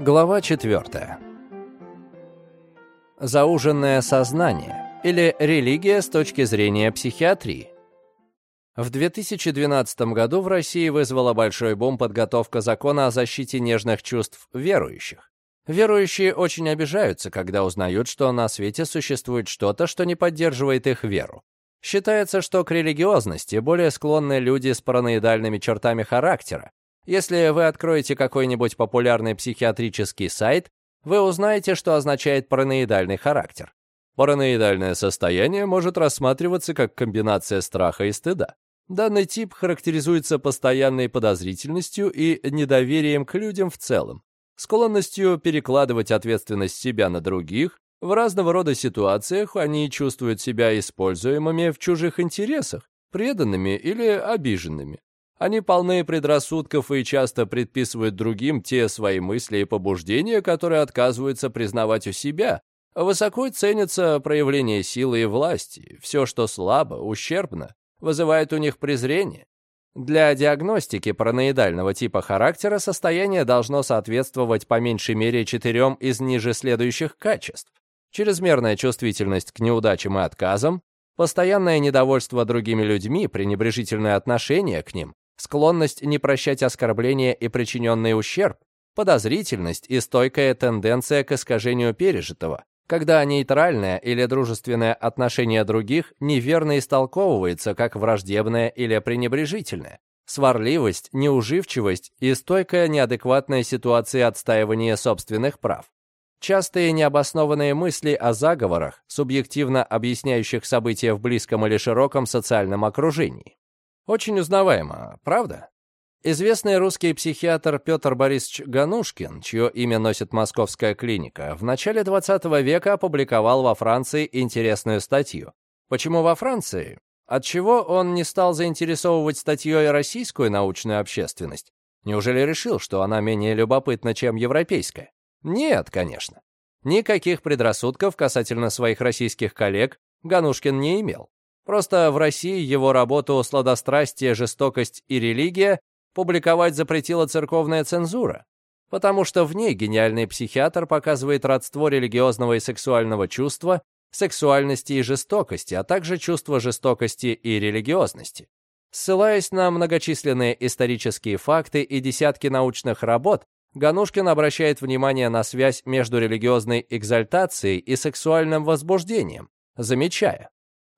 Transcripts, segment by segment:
Глава 4. Зауженное сознание или религия с точки зрения психиатрии. В 2012 году в России вызвала большой бум подготовка закона о защите нежных чувств верующих. Верующие очень обижаются, когда узнают, что на свете существует что-то, что не поддерживает их веру. Считается, что к религиозности более склонны люди с параноидальными чертами характера, если вы откроете какой-нибудь популярный психиатрический сайт, вы узнаете, что означает параноидальный характер. Параноидальное состояние может рассматриваться как комбинация страха и стыда. Данный тип характеризуется постоянной подозрительностью и недоверием к людям в целом, склонностью перекладывать ответственность себя на других. В разного рода ситуациях они чувствуют себя используемыми в чужих интересах, преданными или обиженными. Они полны предрассудков и часто предписывают другим те свои мысли и побуждения, которые отказываются признавать у себя. Высоко ценятся проявление силы и власти. Все, что слабо, ущербно, вызывает у них презрение. Для диагностики параноидального типа характера состояние должно соответствовать по меньшей мере четырем из ниже следующих качеств. Чрезмерная чувствительность к неудачам и отказам, постоянное недовольство другими людьми, пренебрежительное отношение к ним, склонность не прощать оскорбления и причиненный ущерб, подозрительность и стойкая тенденция к искажению пережитого, когда нейтральное или дружественное отношение других неверно истолковывается как враждебное или пренебрежительное, сварливость, неуживчивость и стойкая неадекватная ситуация отстаивания собственных прав. Частые необоснованные мысли о заговорах, субъективно объясняющих события в близком или широком социальном окружении. Очень узнаваемо, правда? Известный русский психиатр Петр Борисович Ганушкин, чье имя носит Московская клиника, в начале 20 века опубликовал во Франции интересную статью. Почему во Франции? Отчего он не стал заинтересовывать статьей российскую научную общественность? Неужели решил, что она менее любопытна, чем европейская? Нет, конечно. Никаких предрассудков касательно своих российских коллег Ганушкин не имел. Просто в России его работу «Сладострастие, жестокость и религия» публиковать запретила церковная цензура, потому что в ней гениальный психиатр показывает родство религиозного и сексуального чувства, сексуальности и жестокости, а также чувства жестокости и религиозности. Ссылаясь на многочисленные исторические факты и десятки научных работ, Ганушкин обращает внимание на связь между религиозной экзальтацией и сексуальным возбуждением, замечая,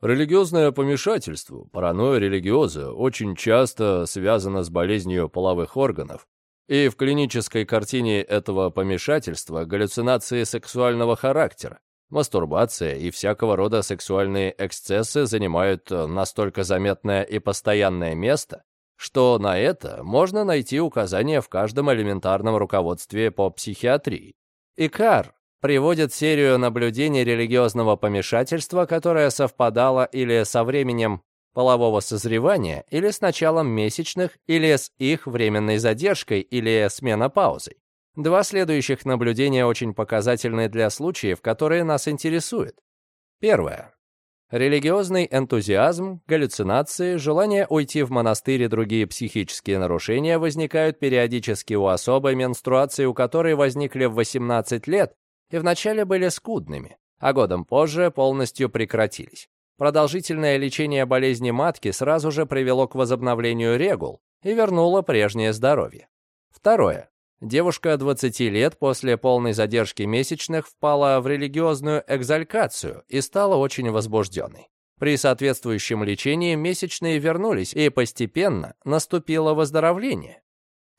Религиозное помешательство, паранойя религиоза, очень часто связано с болезнью половых органов, и в клинической картине этого помешательства галлюцинации сексуального характера, мастурбация и всякого рода сексуальные эксцессы занимают настолько заметное и постоянное место, что на это можно найти указания в каждом элементарном руководстве по психиатрии. Икар приводит серию наблюдений религиозного помешательства, которое совпадало или со временем полового созревания, или с началом месячных, или с их временной задержкой, или с менопаузой. Два следующих наблюдения очень показательны для случаев, которые нас интересуют. Первое. Религиозный энтузиазм, галлюцинации, желание уйти в монастырь и другие психические нарушения возникают периодически у особой менструации, у которой возникли в 18 лет и вначале были скудными, а годом позже полностью прекратились. Продолжительное лечение болезни матки сразу же привело к возобновлению регул и вернуло прежнее здоровье. Второе. Девушка 20 лет после полной задержки месячных впала в религиозную экзалькацию и стала очень возбужденной. При соответствующем лечении месячные вернулись, и постепенно наступило выздоровление.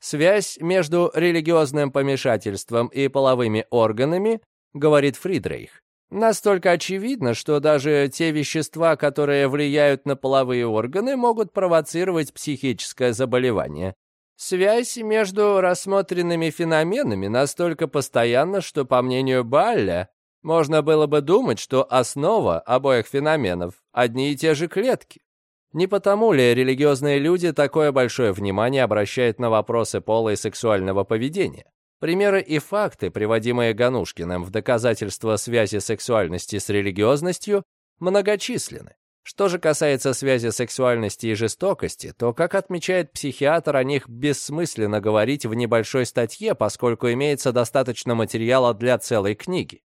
Связь между религиозным помешательством и половыми органами, говорит Фридрейх, настолько очевидна, что даже те вещества, которые влияют на половые органы, могут провоцировать психическое заболевание. Связь между рассмотренными феноменами настолько постоянна, что, по мнению Балля, можно было бы думать, что основа обоих феноменов – одни и те же клетки. Не потому ли религиозные люди такое большое внимание обращают на вопросы пола и сексуального поведения? Примеры и факты, приводимые Ганушкиным в доказательство связи сексуальности с религиозностью, многочисленны. Что же касается связи сексуальности и жестокости, то, как отмечает психиатр, о них бессмысленно говорить в небольшой статье, поскольку имеется достаточно материала для целой книги.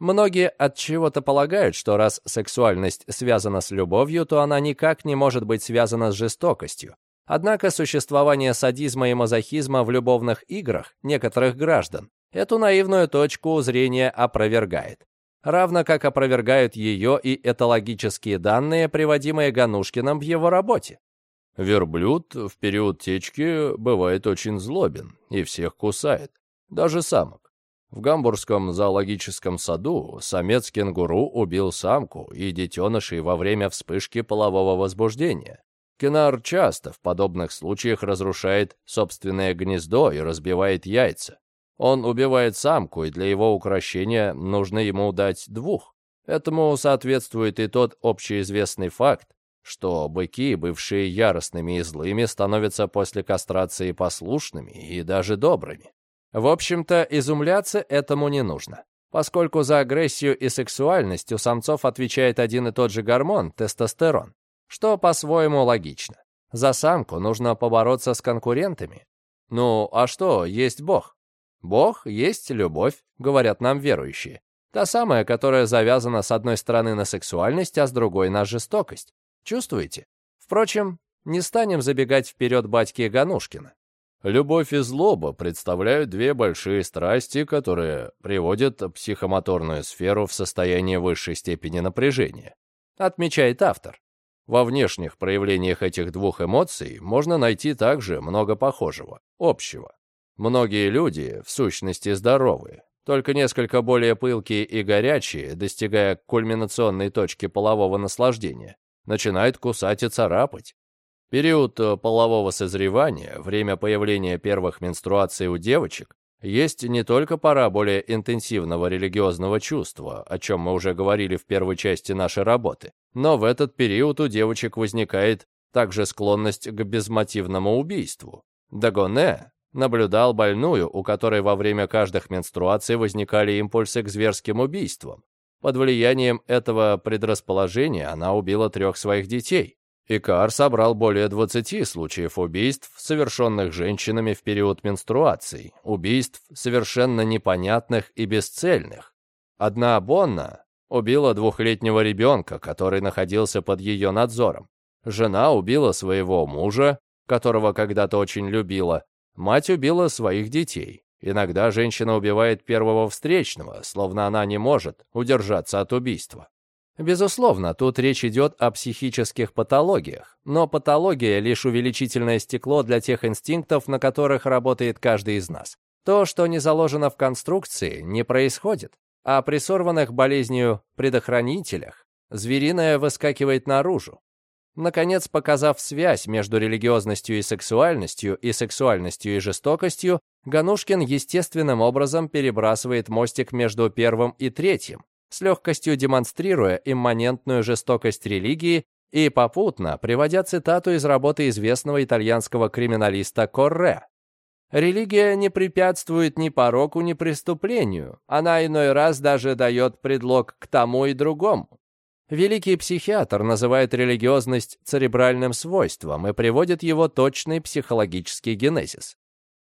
Многие от чего-то полагают, что раз сексуальность связана с любовью, то она никак не может быть связана с жестокостью. Однако существование садизма и мазохизма в любовных играх некоторых граждан эту наивную точку зрения опровергает равно как опровергают ее и этологические данные, приводимые Ганушкиным в его работе. Верблюд в период течки бывает очень злобен и всех кусает, даже самок. В Гамбургском зоологическом саду самец кенгуру убил самку и детенышей во время вспышки полового возбуждения. Кенар часто в подобных случаях разрушает собственное гнездо и разбивает яйца. Он убивает самку, и для его укрощения нужно ему дать двух. Этому соответствует и тот общеизвестный факт, что быки, бывшие яростными и злыми, становятся после кастрации послушными и даже добрыми. В общем-то, изумляться этому не нужно, поскольку за агрессию и сексуальность у самцов отвечает один и тот же гормон – тестостерон, что по-своему логично. За самку нужно побороться с конкурентами. Ну, а что, есть Бог? Бог есть любовь, говорят нам верующие. Та самая, которая завязана с одной стороны на сексуальность, а с другой на жестокость. Чувствуете? Впрочем, не станем забегать вперед батьки Ганушкина. Любовь и злоба представляют две большие страсти, которые приводят психомоторную сферу в состояние высшей степени напряжения, отмечает автор. Во внешних проявлениях этих двух эмоций можно найти также много похожего, общего. Многие люди, в сущности, здоровы, только несколько более пылкие и горячие, достигая кульминационной точки полового наслаждения, начинают кусать и царапать. Период э, полового созревания, время появления первых менструаций у девочек, есть не только пора более интенсивного религиозного чувства, о чем мы уже говорили в первой части нашей работы, но в этот период у девочек возникает также склонность к безмотивному убийству. Дагоне, наблюдал больную, у которой во время каждых менструаций возникали импульсы к зверским убийствам. Под влиянием этого предрасположения она убила трех своих детей. Икар собрал более 20 случаев убийств, совершенных женщинами в период менструаций, убийств совершенно непонятных и бесцельных. Одна Бонна убила двухлетнего ребенка, который находился под ее надзором. Жена убила своего мужа, которого когда-то очень любила, Мать убила своих детей. Иногда женщина убивает первого встречного, словно она не может удержаться от убийства. Безусловно, тут речь идет о психических патологиях, но патология — лишь увеличительное стекло для тех инстинктов, на которых работает каждый из нас. То, что не заложено в конструкции, не происходит, а при сорванных болезнью предохранителях звериное выскакивает наружу. Наконец, показав связь между религиозностью и сексуальностью, и сексуальностью и жестокостью, Ганушкин естественным образом перебрасывает мостик между первым и третьим, с легкостью демонстрируя имманентную жестокость религии и попутно приводя цитату из работы известного итальянского криминалиста Корре. «Религия не препятствует ни пороку, ни преступлению. Она иной раз даже дает предлог к тому и другому. Великий психиатр называет религиозность церебральным свойством и приводит его точный психологический генезис.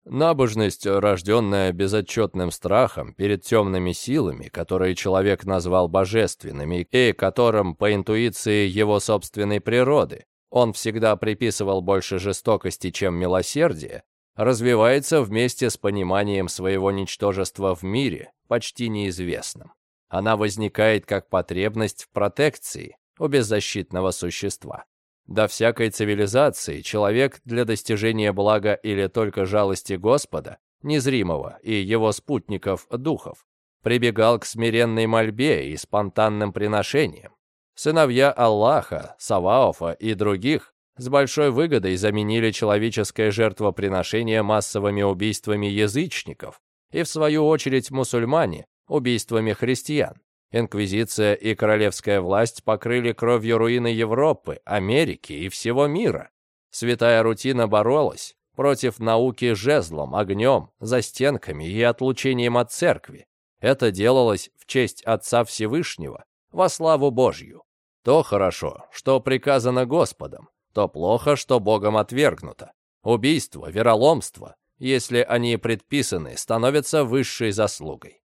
Набожность, рожденная безотчетным страхом перед темными силами, которые человек назвал божественными, и которым, по интуиции его собственной природы, он всегда приписывал больше жестокости, чем милосердия, развивается вместе с пониманием своего ничтожества в мире, почти неизвестном. Она возникает как потребность в протекции у беззащитного существа. До всякой цивилизации человек для достижения блага или только жалости Господа, незримого, и его спутников-духов, прибегал к смиренной мольбе и спонтанным приношениям. Сыновья Аллаха, Саваофа и других с большой выгодой заменили человеческое жертвоприношение массовыми убийствами язычников, и в свою очередь мусульмане убийствами христиан. Инквизиция и королевская власть покрыли кровью руины Европы, Америки и всего мира. Святая рутина боролась против науки жезлом, огнем, застенками и отлучением от церкви. Это делалось в честь Отца Всевышнего, во славу Божью. То хорошо, что приказано Господом, то плохо, что Богом отвергнуто. Убийство, вероломство, если они предписаны, становятся высшей заслугой.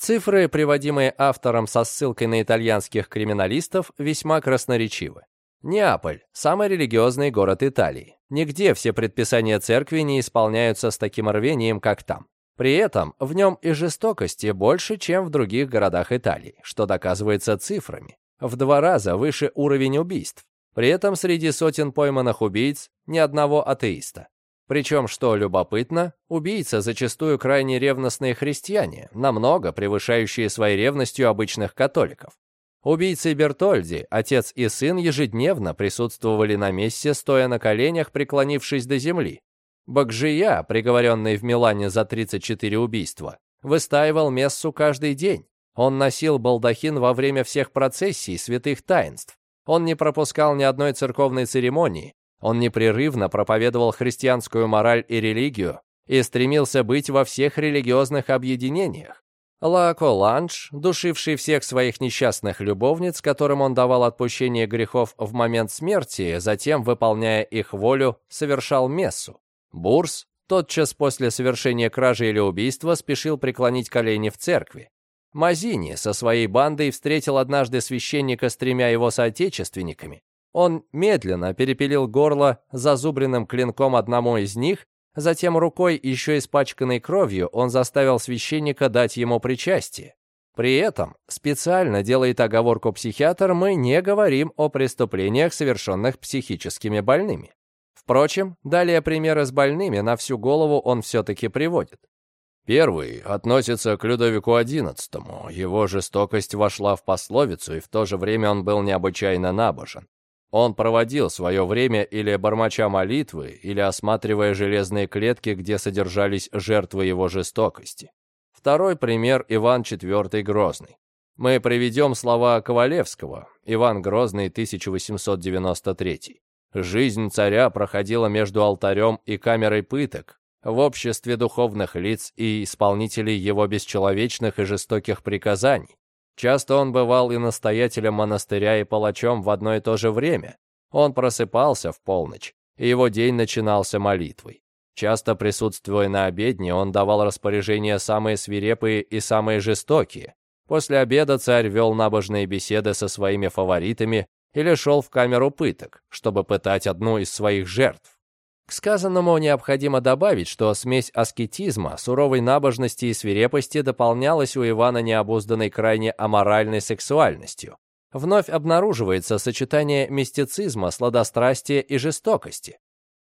Цифры, приводимые автором со ссылкой на итальянских криминалистов, весьма красноречивы. Неаполь – самый религиозный город Италии. Нигде все предписания церкви не исполняются с таким рвением, как там. При этом в нем и жестокости больше, чем в других городах Италии, что доказывается цифрами. В два раза выше уровень убийств. При этом среди сотен пойманных убийц ни одного атеиста. Причем, что любопытно, убийцы зачастую крайне ревностные христиане, намного превышающие своей ревностью обычных католиков. Убийцы Бертольди, отец и сын, ежедневно присутствовали на месте, стоя на коленях, преклонившись до земли. Бакжия, приговоренный в Милане за 34 убийства, выстаивал мессу каждый день. Он носил балдахин во время всех процессий святых таинств. Он не пропускал ни одной церковной церемонии. Он непрерывно проповедовал христианскую мораль и религию и стремился быть во всех религиозных объединениях. Лако Ланж, душивший всех своих несчастных любовниц, которым он давал отпущение грехов в момент смерти, затем, выполняя их волю, совершал мессу. Бурс, тотчас после совершения кражи или убийства, спешил преклонить колени в церкви. Мазини со своей бандой встретил однажды священника с тремя его соотечественниками. Он медленно перепилил горло зазубренным клинком одному из них Затем рукой, еще испачканной кровью, он заставил священника дать ему причастие. При этом, специально делает оговорку психиатр, мы не говорим о преступлениях, совершенных психическими больными. Впрочем, далее примеры с больными на всю голову он все-таки приводит. Первый относится к Людовику XI. Его жестокость вошла в пословицу, и в то же время он был необычайно набожен. Он проводил свое время или бормоча молитвы, или осматривая железные клетки, где содержались жертвы его жестокости. Второй пример – Иван IV Грозный. Мы приведем слова Ковалевского, Иван Грозный, 1893. Жизнь царя проходила между алтарем и камерой пыток, в обществе духовных лиц и исполнителей его бесчеловечных и жестоких приказаний. Часто он бывал и настоятелем монастыря, и палачом в одно и то же время. Он просыпался в полночь, и его день начинался молитвой. Часто присутствуя на обедне, он давал распоряжения самые свирепые и самые жестокие. После обеда царь вел набожные беседы со своими фаворитами или шел в камеру пыток, чтобы пытать одну из своих жертв. К сказанному необходимо добавить, что смесь аскетизма, суровой набожности и свирепости дополнялась у Ивана необузданной крайне аморальной сексуальностью. Вновь обнаруживается сочетание мистицизма, сладострастия и жестокости.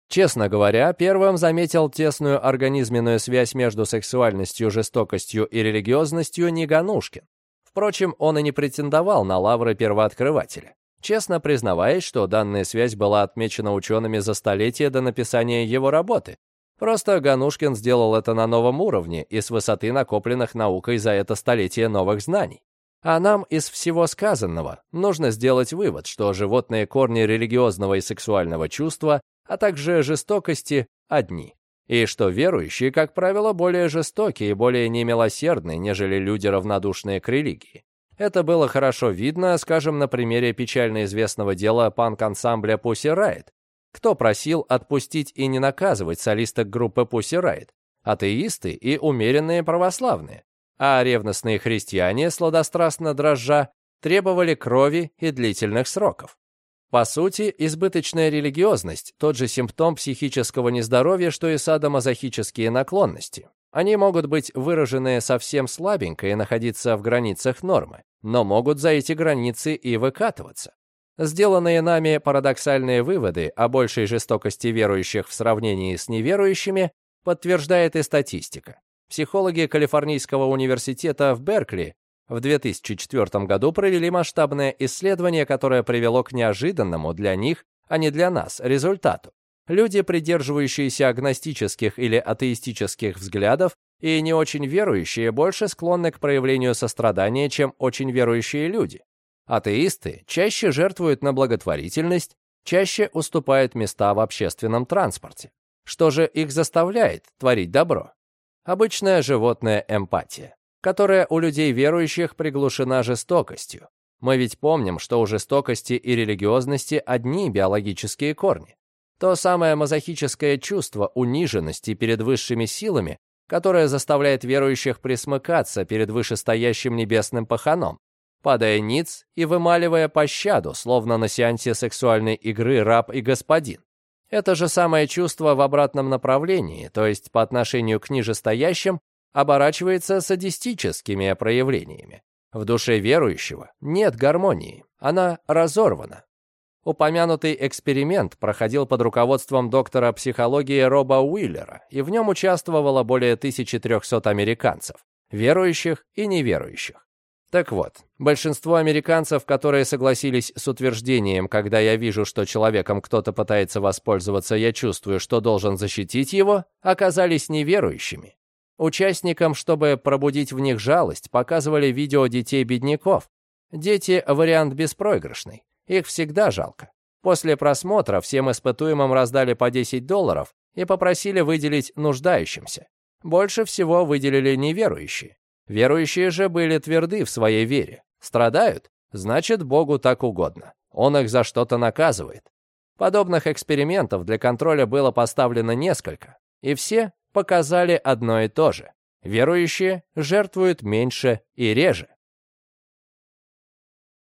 Честно говоря, первым заметил тесную организменную связь между сексуальностью, жестокостью и религиозностью не Ганушкин. Впрочем, он и не претендовал на лавры первооткрывателя честно признаваясь, что данная связь была отмечена учеными за столетия до написания его работы. Просто Ганушкин сделал это на новом уровне и с высоты накопленных наукой за это столетие новых знаний. А нам из всего сказанного нужно сделать вывод, что животные корни религиозного и сексуального чувства, а также жестокости одни. И что верующие, как правило, более жестокие и более немилосердны, нежели люди, равнодушные к религии. Это было хорошо видно, скажем, на примере печально известного дела панк-ансамбля Pussy Riot. Кто просил отпустить и не наказывать солисток группы Pussy Riot? Атеисты и умеренные православные. А ревностные христиане, сладострастно дрожжа, требовали крови и длительных сроков. По сути, избыточная религиозность – тот же симптом психического нездоровья, что и садомазохические наклонности. Они могут быть выражены совсем слабенько и находиться в границах нормы, но могут за эти границы и выкатываться. Сделанные нами парадоксальные выводы о большей жестокости верующих в сравнении с неверующими подтверждает и статистика. Психологи Калифорнийского университета в Беркли в 2004 году провели масштабное исследование, которое привело к неожиданному для них, а не для нас, результату. Люди, придерживающиеся агностических или атеистических взглядов и не очень верующие, больше склонны к проявлению сострадания, чем очень верующие люди. Атеисты чаще жертвуют на благотворительность, чаще уступают места в общественном транспорте. Что же их заставляет творить добро? Обычная животная эмпатия, которая у людей верующих приглушена жестокостью. Мы ведь помним, что у жестокости и религиозности одни биологические корни. То самое мазохическое чувство униженности перед высшими силами, которое заставляет верующих присмыкаться перед вышестоящим небесным паханом, падая ниц и вымаливая пощаду, словно на сеансе сексуальной игры раб и господин. Это же самое чувство в обратном направлении, то есть по отношению к нижестоящим, оборачивается садистическими проявлениями. В душе верующего нет гармонии, она разорвана. Упомянутый эксперимент проходил под руководством доктора психологии Роба Уиллера, и в нем участвовало более 1300 американцев, верующих и неверующих. Так вот, большинство американцев, которые согласились с утверждением, когда я вижу, что человеком кто-то пытается воспользоваться, я чувствую, что должен защитить его, оказались неверующими. Участникам, чтобы пробудить в них жалость, показывали видео детей-бедняков. Дети – вариант беспроигрышный. Их всегда жалко. После просмотра всем испытуемым раздали по 10 долларов и попросили выделить нуждающимся. Больше всего выделили неверующие. Верующие же были тверды в своей вере. Страдают? Значит, Богу так угодно. Он их за что-то наказывает. Подобных экспериментов для контроля было поставлено несколько, и все показали одно и то же. Верующие жертвуют меньше и реже.